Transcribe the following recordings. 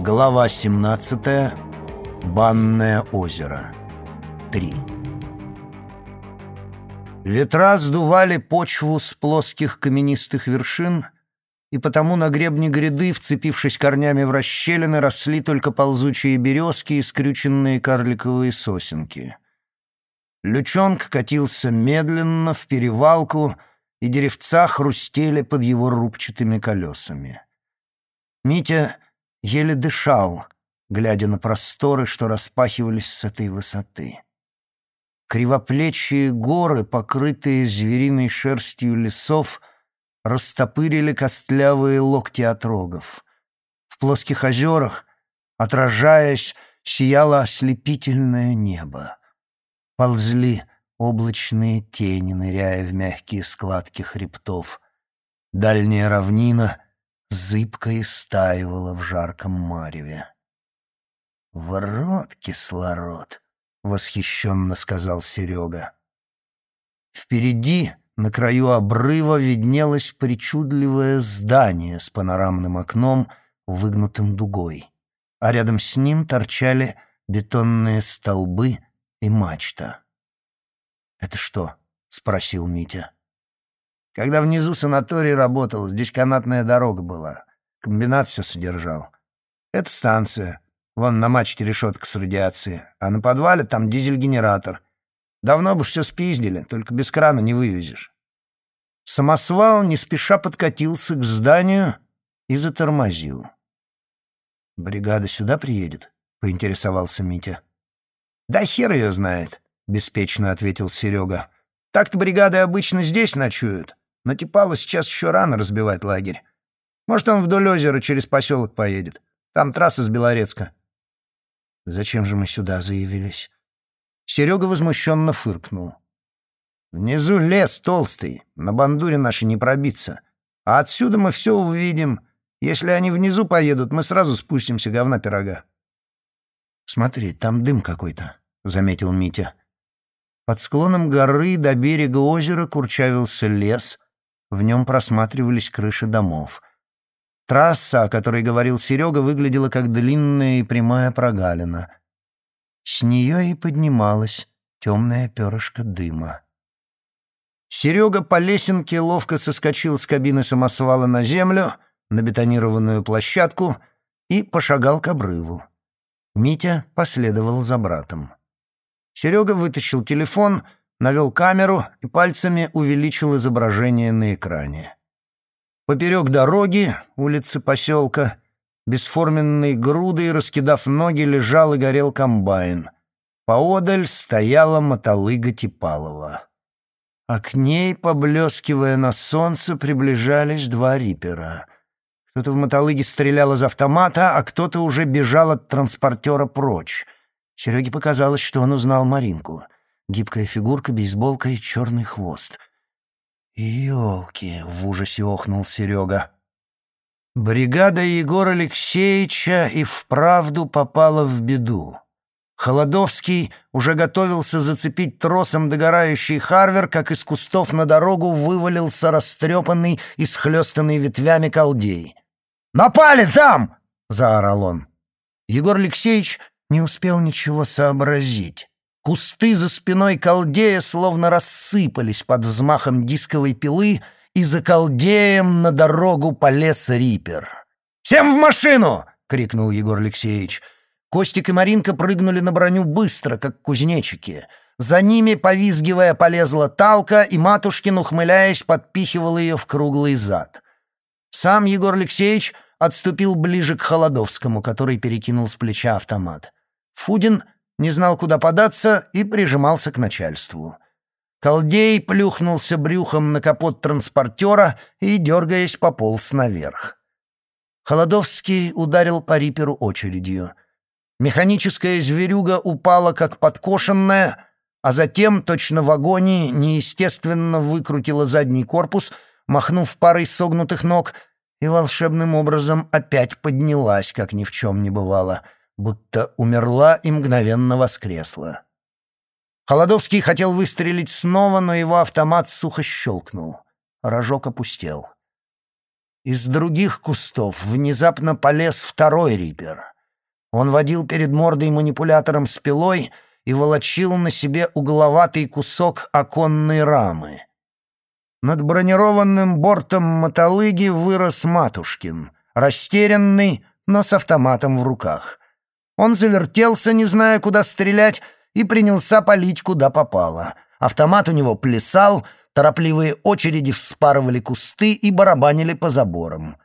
Глава 17. Банное озеро. 3. Ветра сдували почву с плоских каменистых вершин, и потому на гребне гряды, вцепившись корнями в расщелины, росли только ползучие березки и скрюченные карликовые сосенки. Лючонг катился медленно в перевалку, и деревца хрустели под его рубчатыми колесами. Митя еле дышал, глядя на просторы, что распахивались с этой высоты. Кривоплечие горы, покрытые звериной шерстью лесов, растопырили костлявые локти отрогов. В плоских озерах, отражаясь, сияло ослепительное небо. Ползли облачные тени, ныряя в мягкие складки хребтов. Дальняя равнина зыбко истаивала в жарком мареве. «Ворот кислород!» — восхищенно сказал Серега. Впереди, на краю обрыва, виднелось причудливое здание с панорамным окном, выгнутым дугой, а рядом с ним торчали бетонные столбы и мачта. «Это что?» — спросил Митя. «Когда внизу санаторий работал, здесь канатная дорога была. Комбинат все содержал. Это станция. Вон на мачте решетка с радиацией. А на подвале там дизель-генератор. Давно бы все спиздили, только без крана не вывезешь. Самосвал не спеша подкатился к зданию и затормозил. «Бригада сюда приедет?» — поинтересовался Митя. «Да хер ее знает», — беспечно ответил Серега. «Так-то бригады обычно здесь ночуют, но Типалу сейчас еще рано разбивать лагерь. Может, он вдоль озера через поселок поедет. Там трасса с Белорецка. Зачем же мы сюда заявились? Серега возмущенно фыркнул. Внизу лес толстый, на бандуре наши не пробиться. А отсюда мы все увидим. Если они внизу поедут, мы сразу спустимся, говна пирога. Смотри, там дым какой-то, — заметил Митя. Под склоном горы до берега озера курчавился лес, в нем просматривались крыши домов — Трасса, о которой говорил Серега, выглядела как длинная и прямая прогалина. С нее и поднималась темная перышко дыма. Серега по лесенке ловко соскочил с кабины самосвала на землю, на бетонированную площадку и пошагал к обрыву. Митя последовал за братом. Серега вытащил телефон, навел камеру и пальцами увеличил изображение на экране. Поперек дороги, улицы поселка, бесформенной грудой, раскидав ноги, лежал и горел комбайн. Поодаль стояла мотолыга Типалова. А к ней, поблескивая на солнце, приближались два рипера. Кто-то в мотолыге стрелял из автомата, а кто-то уже бежал от транспортера прочь. Сереге показалось, что он узнал Маринку. Гибкая фигурка, бейсболка и черный хвост — «Елки!» — в ужасе охнул Серега. Бригада Егора Алексеевича и вправду попала в беду. Холодовский уже готовился зацепить тросом догорающий Харвер, как из кустов на дорогу вывалился растрепанный и схлестанный ветвями колдей. «Напали там!» — заорал он. Егор Алексеевич не успел ничего сообразить. Кусты за спиной колдея словно рассыпались под взмахом дисковой пилы, и за колдеем на дорогу полез рипер. «Всем в машину!» — крикнул Егор Алексеевич. Костик и Маринка прыгнули на броню быстро, как кузнечики. За ними, повизгивая, полезла Талка, и Матушкин, ухмыляясь, подпихивал ее в круглый зад. Сам Егор Алексеевич отступил ближе к Холодовскому, который перекинул с плеча автомат. Фудин не знал, куда податься, и прижимался к начальству. Колдей плюхнулся брюхом на капот транспортера и, дергаясь, пополз наверх. Холодовский ударил по риперу очередью. Механическая зверюга упала, как подкошенная, а затем, точно в агонии, неестественно выкрутила задний корпус, махнув парой согнутых ног, и волшебным образом опять поднялась, как ни в чем не бывало — будто умерла и мгновенно воскресла. Холодовский хотел выстрелить снова, но его автомат сухо щелкнул. Рожок опустел. из других кустов внезапно полез второй рипер. Он водил перед мордой манипулятором с пилой и волочил на себе угловатый кусок оконной рамы. Над бронированным бортом мотолыги вырос Матушкин, растерянный, но с автоматом в руках. Он завертелся, не зная, куда стрелять, и принялся палить, куда попало. Автомат у него плясал, торопливые очереди вспарывали кусты и барабанили по заборам.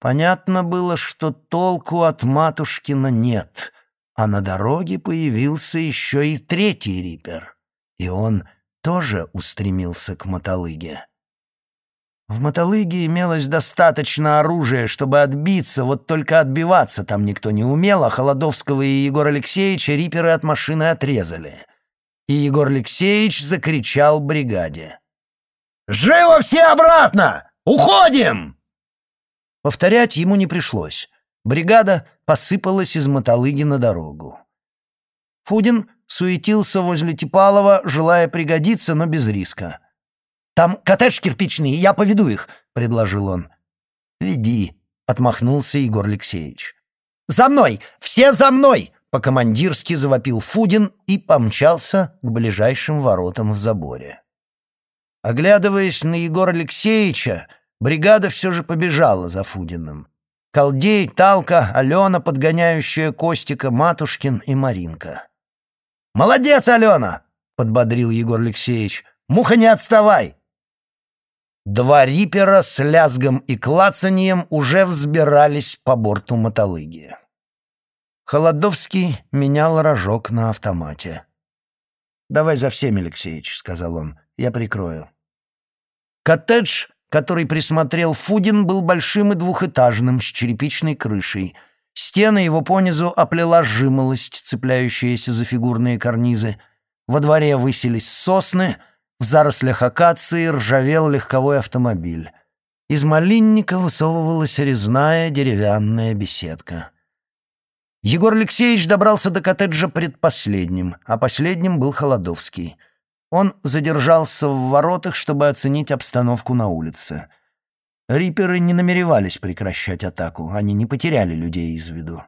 Понятно было, что толку от Матушкина нет, а на дороге появился еще и третий рипер, и он тоже устремился к мотолыге. В мотолыге имелось достаточно оружия, чтобы отбиться, вот только отбиваться там никто не умел, а Холодовского и Егора Алексеевича риперы от машины отрезали. И Егор Алексеевич закричал бригаде. «Живо все обратно! Уходим!» Повторять ему не пришлось. Бригада посыпалась из мотолыги на дорогу. Фудин суетился возле Типалова, желая пригодиться, но без риска. Там коттедж кирпичный, я поведу их», — предложил он. «Веди», — отмахнулся Егор Алексеевич. «За мной! Все за мной!» — по-командирски завопил Фудин и помчался к ближайшим воротам в заборе. Оглядываясь на Егора Алексеевича, бригада все же побежала за Фудиным. Колдей, Талка, Алена, подгоняющая Костика, Матушкин и Маринка. «Молодец, Алена!» — подбодрил Егор Алексеевич. «Муха, не отставай!» Два рипера с лязгом и клацаньем уже взбирались по борту мотолыги. Холодовский менял рожок на автомате. «Давай за всеми, Алексеевич», — сказал он, — «я прикрою». Коттедж, который присмотрел Фудин, был большим и двухэтажным, с черепичной крышей. Стены его понизу оплела жимолость, цепляющаяся за фигурные карнизы. Во дворе высились сосны — в зарослях акации ржавел легковой автомобиль. Из малинника высовывалась резная деревянная беседка. Егор Алексеевич добрался до коттеджа предпоследним, а последним был Холодовский. Он задержался в воротах, чтобы оценить обстановку на улице. Риперы не намеревались прекращать атаку, они не потеряли людей из виду.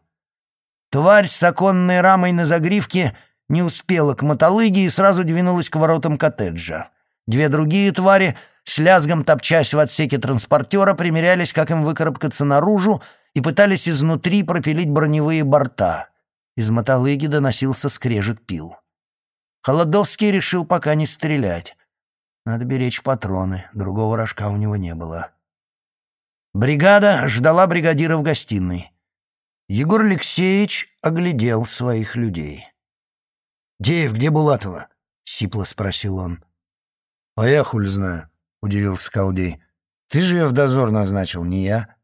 Тварь с оконной рамой на загривке не успела к мотолыге и сразу двинулась к воротам коттеджа. Две другие твари, с лязгом топчась в отсеке транспортера, примерялись, как им выкарабкаться наружу, и пытались изнутри пропилить броневые борта. Из мотолыги доносился скрежет пил. Холодовский решил пока не стрелять. Надо беречь патроны, другого рожка у него не было. Бригада ждала бригадира в гостиной. Егор Алексеевич оглядел своих людей. «Деев, где Булатова?» — сипло спросил он. «А я хули знаю», — удивился Колдей. «Ты же ее в дозор назначил, не я».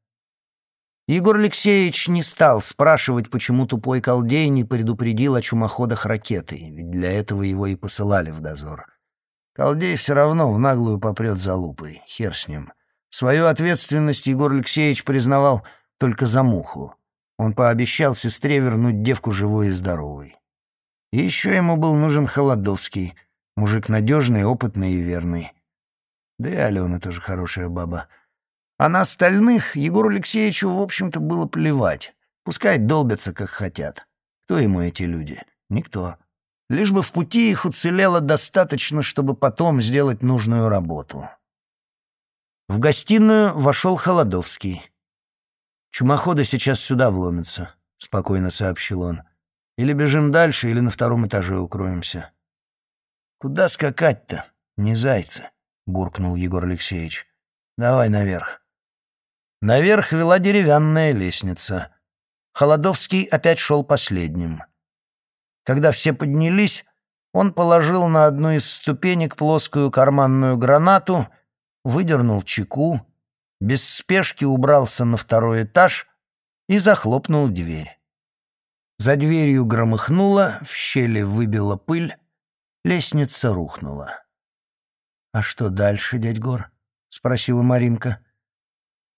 Егор Алексеевич не стал спрашивать, почему тупой колдей не предупредил о чумоходах ракеты, ведь для этого его и посылали в дозор. Колдей все равно в наглую попрет за лупой, хер с ним. Свою ответственность Егор Алексеевич признавал только за муху. Он пообещал сестре вернуть девку живой и здоровой. И еще ему был нужен Холодовский, мужик надежный, опытный и верный. Да и Алена тоже хорошая баба. А на остальных Егору Алексеевичу, в общем-то, было плевать. Пускай долбятся, как хотят. Кто ему эти люди? Никто. Лишь бы в пути их уцелело достаточно, чтобы потом сделать нужную работу. В гостиную вошел Холодовский. «Чумоходы сейчас сюда вломятся», — спокойно сообщил он. Или бежим дальше, или на втором этаже укроемся. Куда скакать-то? Не зайцы, буркнул Егор Алексеевич. Давай наверх. Наверх вела деревянная лестница. Холодовский опять шел последним. Когда все поднялись, он положил на одну из ступенек плоскую карманную гранату, выдернул чеку, без спешки убрался на второй этаж и захлопнул дверь. За дверью громыхнуло, в щели выбила пыль, лестница рухнула. «А что дальше, дядь Гор?» — спросила Маринка.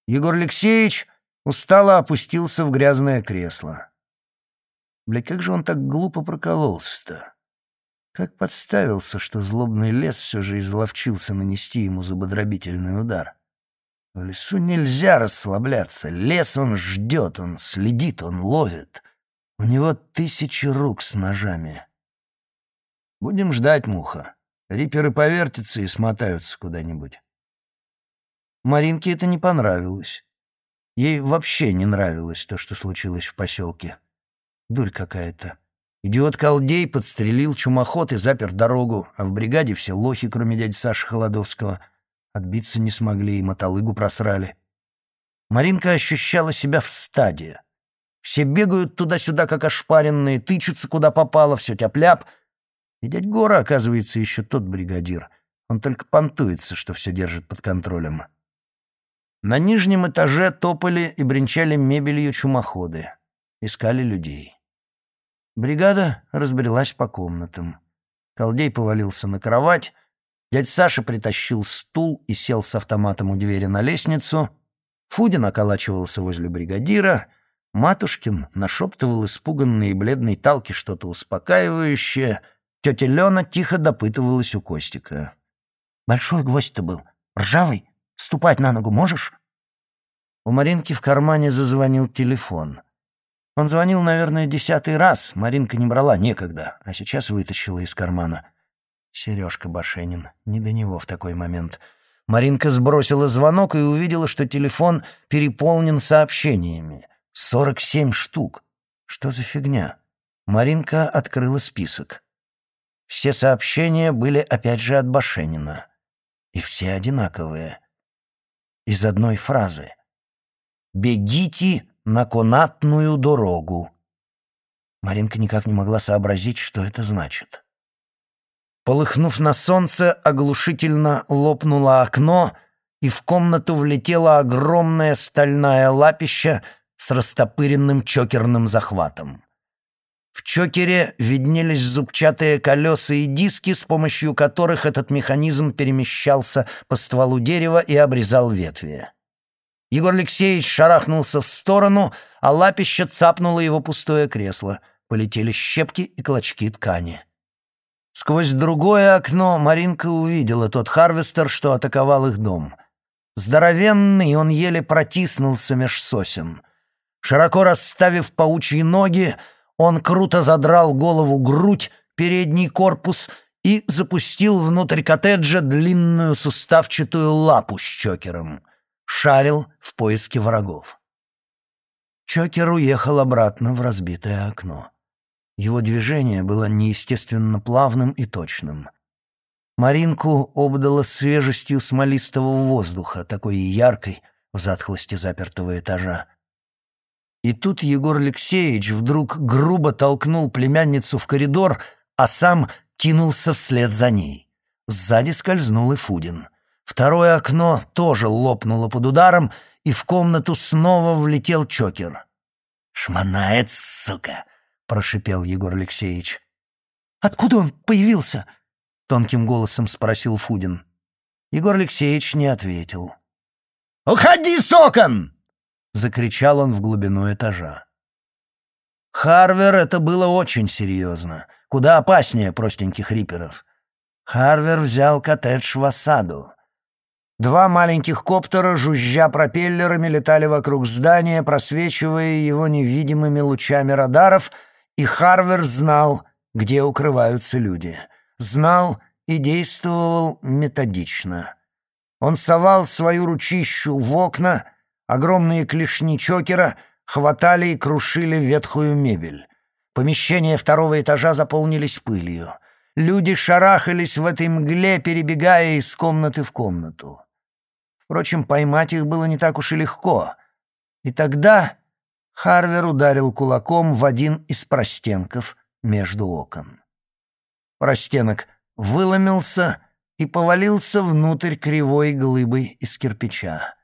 Егор Алексеевич устало опустился в грязное кресло. Бля, как же он так глупо прокололся-то? Как подставился, что злобный лес все же изловчился нанести ему зубодробительный удар. В лесу нельзя расслабляться. Лес он ждет, он следит, он ловит. У него тысячи рук с ножами. Будем ждать, муха. Риперы повертятся и смотаются куда-нибудь. Маринке это не понравилось. Ей вообще не нравилось то, что случилось в поселке. Дурь какая-то. Идиот Колдей подстрелил чумоход и запер дорогу, а в бригаде все лохи, кроме дяди Саши Холодовского. Отбиться не смогли и мотолыгу просрали. Маринка ощущала себя в стаде. Все бегают туда-сюда, как ошпаренные, тычутся куда попало, все тяп-ляп. И дядь Гора, оказывается, еще тот бригадир. Он только понтуется, что все держит под контролем. На нижнем этаже топали и бренчали мебелью чумоходы. Искали людей. Бригада разбрелась по комнатам. Колдей повалился на кровать. Дядь Саша притащил стул и сел с автоматом у двери на лестницу. Фудин околачивался возле бригадира. Матушкин нашептывал испуганной и бледной Талке что-то успокаивающее. Тетя Лена тихо допытывалась у Костика. «Большой гвоздь-то был. Ржавый?» Ступать на ногу можешь?» У Маринки в кармане зазвонил телефон. Он звонил, наверное, десятый раз. Маринка не брала, некогда, а сейчас вытащила из кармана. Сережка Башенин. Не до него в такой момент. Маринка сбросила звонок и увидела, что телефон переполнен сообщениями. Сорок семь штук. Что за фигня? Маринка открыла список. Все сообщения были опять же от Башенина. И все одинаковые из одной фразы. «Бегите на конатную дорогу». Маринка никак не могла сообразить, что это значит. Полыхнув на солнце, оглушительно лопнуло окно, и в комнату влетела огромная стальная лапища с растопыренным чокерным захватом. В чокере виднелись зубчатые колеса и диски, с помощью которых этот механизм перемещался по стволу дерева и обрезал ветви. Егор Алексеевич шарахнулся в сторону, а лапища цапнула его пустое кресло. Полетели щепки и клочки ткани. Сквозь другое окно Маринка увидела тот харвестер, что атаковал их дом. Здоровенный, он еле протиснулся меж сосен. Широко расставив паучьи ноги, он круто задрал головогрудь, передний корпус и запустил внутрь коттеджа длинную суставчатую лапу с чокером. Шарил в поиске врагов. Чокер уехал обратно в разбитое окно. Его движение было неестественно плавным и точным. Маринку обдало свежестью смолистого воздуха, такой яркой в затхлости запертого этажа. И тут Егор Алексеевич вдруг грубо толкнул племянницу в коридор, а сам кинулся вслед за ней. Сзади скользнул и Фудин. Второе окно тоже лопнуло под ударом, и в комнату снова влетел Чокер. «Шманает, сука!» — прошипел Егор Алексеевич. «Откуда он появился?» — тонким голосом спросил Фудин. Егор Алексеевич не ответил. «Уходи, сокон!» — закричал он в глубину этажа. Харвер это было очень серьезно, куда опаснее простеньких риперов. Харвер взял коттедж в осаду. Два маленьких коптера, жужжа пропеллерами, летали вокруг здания, просвечивая его невидимыми лучами радаров, и Харвер знал, где укрываются люди. Знал и действовал методично. Он совал свою ручищу в окна, Огромные клешни чокера хватали и крушили ветхую мебель. Помещения второго этажа заполнились пылью. Люди шарахались в этой мгле, перебегая из комнаты в комнату. Впрочем, поймать их было не так уж и легко. И тогда Харвер ударил кулаком в один из простенков между окон. Простенок выломился и повалился внутрь кривой глыбой из кирпича.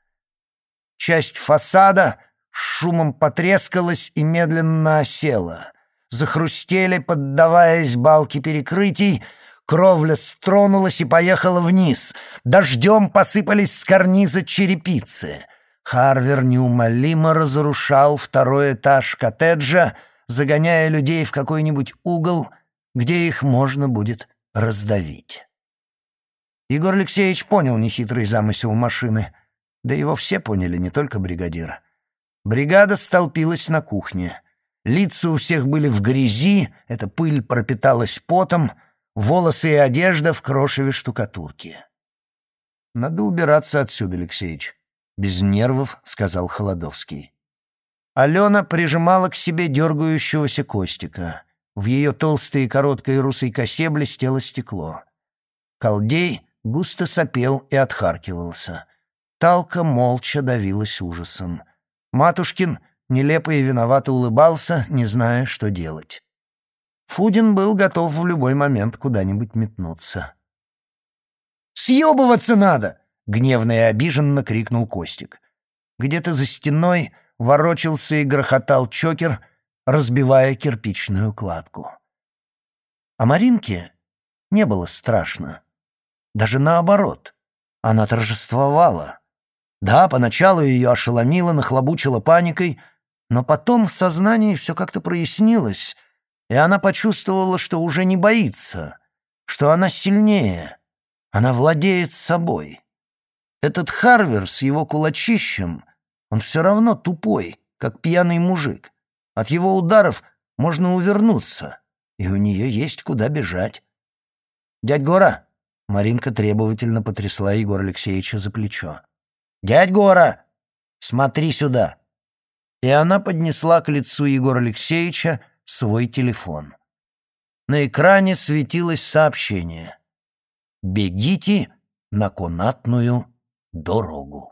Часть фасада шумом потрескалась и медленно осела. Захрустели, поддаваясь балки перекрытий, кровля стронулась и поехала вниз. Дождем посыпались с карниза черепицы. Харвер неумолимо разрушал второй этаж коттеджа, загоняя людей в какой-нибудь угол, где их можно будет раздавить. Егор Алексеевич понял нехитрый замысел машины — Да его все поняли, не только бригадир. Бригада столпилась на кухне. Лица у всех были в грязи, эта пыль пропиталась потом, волосы и одежда в крошеве штукатурки. «Надо убираться отсюда, Алексеич», — без нервов сказал Холодовский. Алена прижимала к себе дергающегося Костика. В ее толстой и короткой русой косе блестело стекло. Колдей густо сопел и отхаркивался. Талка молча давилась ужасом. Матушкин нелепо и виновато улыбался, не зная, что делать. Фудин был готов в любой момент куда-нибудь метнуться. «Съебываться надо!» — гневно и обиженно крикнул Костик. Где-то за стеной ворочался и грохотал чокер, разбивая кирпичную кладку. А Маринке не было страшно. Даже наоборот. Она торжествовала. Да, поначалу ее ошеломило, нахлобучило паникой, но потом в сознании все как-то прояснилось, и она почувствовала, что уже не боится, что она сильнее, она владеет собой. Этот Харвер с его кулачищем, он все равно тупой, как пьяный мужик. От его ударов можно увернуться, и у нее есть куда бежать. «Дядь Гора!» — Маринка требовательно потрясла Егора Алексеевича за плечо. «Дядь Гора! Смотри сюда!» И она поднесла к лицу Егора Алексеевича свой телефон. На экране светилось сообщение. «Бегите на конатную дорогу».